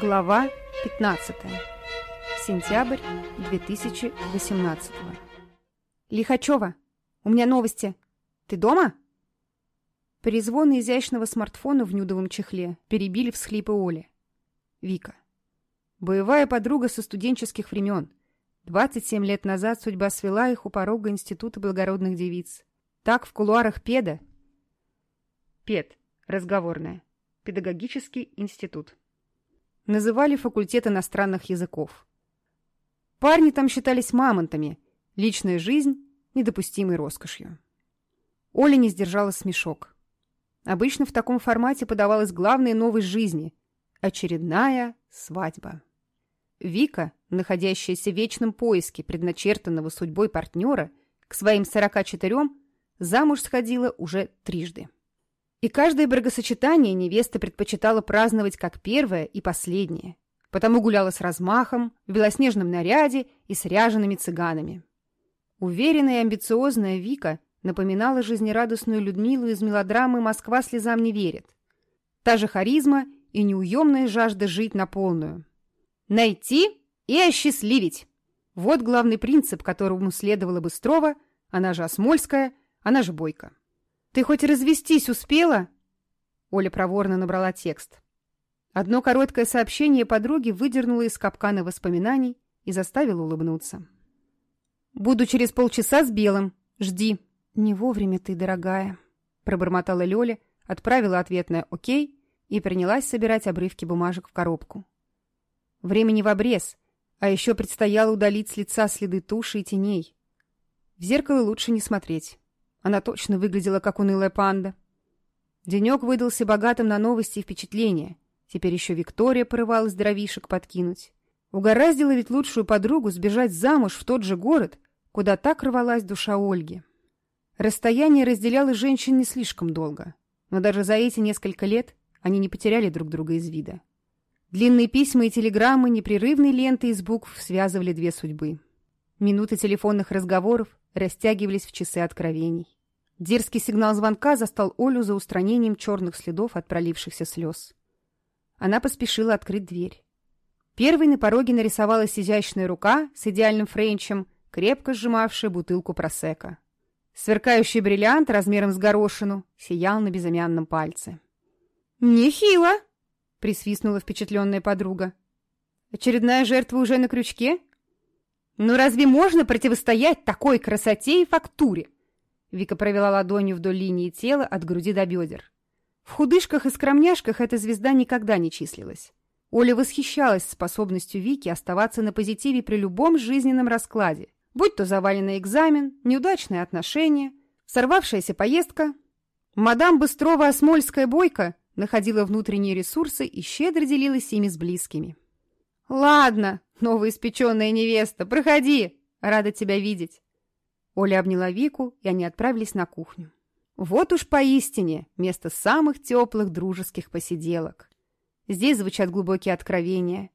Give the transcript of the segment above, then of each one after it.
Глава 15. Сентябрь 2018. Лихачева, у меня новости. Ты дома? Перезвоны изящного смартфона в нюдовом чехле перебили всхлипы Оли. Вика. Боевая подруга со студенческих времен. 27 лет назад судьба свела их у порога Института благородных девиц. Так в кулуарах педа. Пед. Разговорная. Педагогический институт называли факультет иностранных языков. Парни там считались мамонтами, личная жизнь – недопустимой роскошью. Оля не сдержала смешок. Обычно в таком формате подавалась главная новость жизни – очередная свадьба. Вика, находящаяся в вечном поиске предначертанного судьбой партнера, к своим 44 замуж сходила уже трижды. И каждое брагосочетание невеста предпочитала праздновать как первое и последнее, потому гуляла с размахом, в белоснежном наряде и с ряжеными цыганами. Уверенная и амбициозная Вика напоминала жизнерадостную Людмилу из мелодрамы «Москва слезам не верит». Та же харизма и неуемная жажда жить на полную. Найти и осчастливить. Вот главный принцип, которому следовала Быстрова, она же Осмольская, она же Бойко. Ты хоть развестись успела? Оля проворно набрала текст. Одно короткое сообщение подруги выдернуло из капкана воспоминаний и заставило улыбнуться. «Буду через полчаса с Белым. Жди». «Не вовремя ты, дорогая», — пробормотала Лёля, отправила ответное «Окей» и принялась собирать обрывки бумажек в коробку. Времени в обрез, а еще предстояло удалить с лица следы туши и теней. В зеркало лучше не смотреть. Она точно выглядела, как унылая панда. Денек выдался богатым на новости и впечатления. Теперь еще Виктория порывалась дровишек подкинуть. Угораздило ведь лучшую подругу сбежать замуж в тот же город, куда так рвалась душа Ольги. Расстояние разделяло женщин не слишком долго, но даже за эти несколько лет они не потеряли друг друга из вида. Длинные письма и телеграммы непрерывной ленты из букв связывали две судьбы. Минуты телефонных разговоров, растягивались в часы откровений. Дерзкий сигнал звонка застал Олю за устранением черных следов от пролившихся слез. Она поспешила открыть дверь. Первой на пороге нарисовалась изящная рука с идеальным френчем, крепко сжимавшая бутылку просека. Сверкающий бриллиант размером с горошину сиял на безымянном пальце. «Нехило!» — присвистнула впечатленная подруга. «Очередная жертва уже на крючке?» Ну разве можно противостоять такой красоте и фактуре? Вика провела ладонью вдоль линии тела от груди до бедер. В худышках и скромняшках эта звезда никогда не числилась. Оля восхищалась способностью Вики оставаться на позитиве при любом жизненном раскладе, будь то заваленный экзамен, неудачные отношения, сорвавшаяся поездка. Мадам Быстрова-Осмольская Бойко находила внутренние ресурсы и щедро делилась ими с близкими. «Ладно», «Новоиспеченная невеста, проходи! Рада тебя видеть!» Оля обняла Вику, и они отправились на кухню. Вот уж поистине место самых теплых дружеских посиделок. Здесь звучат глубокие откровения.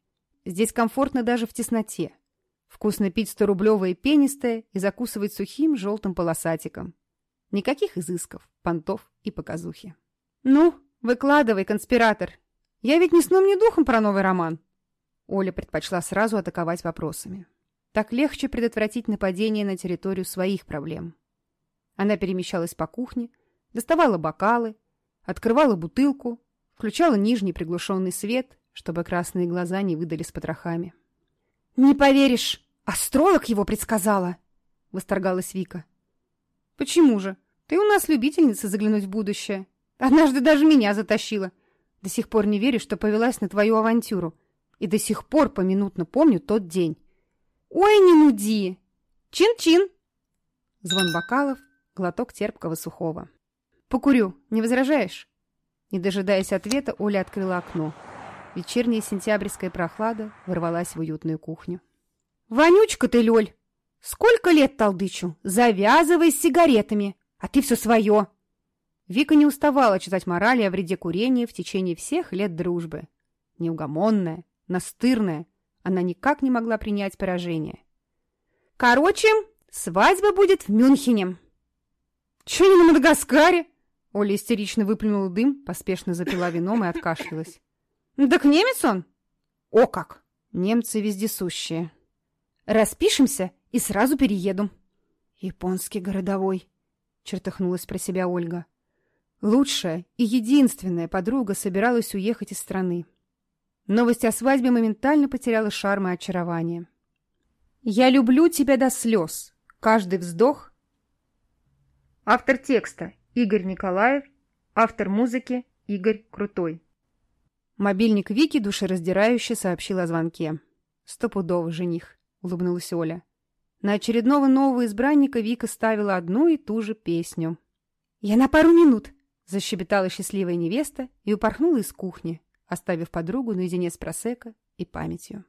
Здесь комфортно даже в тесноте. Вкусно пить сторублевое пенистое и закусывать сухим желтым полосатиком. Никаких изысков, понтов и показухи. «Ну, выкладывай, конспиратор. Я ведь не сном, ни духом про новый роман», Оля предпочла сразу атаковать вопросами. Так легче предотвратить нападение на территорию своих проблем. Она перемещалась по кухне, доставала бокалы, открывала бутылку, включала нижний приглушенный свет, чтобы красные глаза не выдали с потрохами. «Не поверишь, астролог его предсказала!» — восторгалась Вика. «Почему же? Ты у нас любительница заглянуть в будущее. Однажды даже меня затащила. До сих пор не верю, что повелась на твою авантюру и до сих пор поминутно помню тот день. «Ой, не нуди! Чин-чин!» Звон бокалов, глоток терпкого сухого. «Покурю, не возражаешь?» Не дожидаясь ответа, Оля открыла окно. Вечерняя сентябрьская прохлада ворвалась в уютную кухню. «Вонючка ты, Лёль! Сколько лет толдычу? Завязывай с сигаретами! А ты всё своё. Вика не уставала читать морали о вреде курения в течение всех лет дружбы. Неугомонная, настырная. Она никак не могла принять поражение. «Короче, свадьба будет в Мюнхене!» Че не на Мадагаскаре?» Оля истерично выплюнула дым, поспешно запила вином и откашлялась. «Так немец он?» «О как! Немцы вездесущие!» «Распишемся и сразу перееду!» «Японский городовой!» — чертыхнулась про себя Ольга. Лучшая и единственная подруга собиралась уехать из страны. Новость о свадьбе моментально потеряла шарм и очарование. «Я люблю тебя до слез. Каждый вздох...» Автор текста Игорь Николаев, автор музыки Игорь Крутой. Мобильник Вики душераздирающе сообщил о звонке. «Стопудово жених», — улыбнулась Оля. На очередного нового избранника Вика ставила одну и ту же песню. «Я на пару минут!» — защебетала счастливая невеста и упорхнула из кухни, оставив подругу наедине с просека и памятью.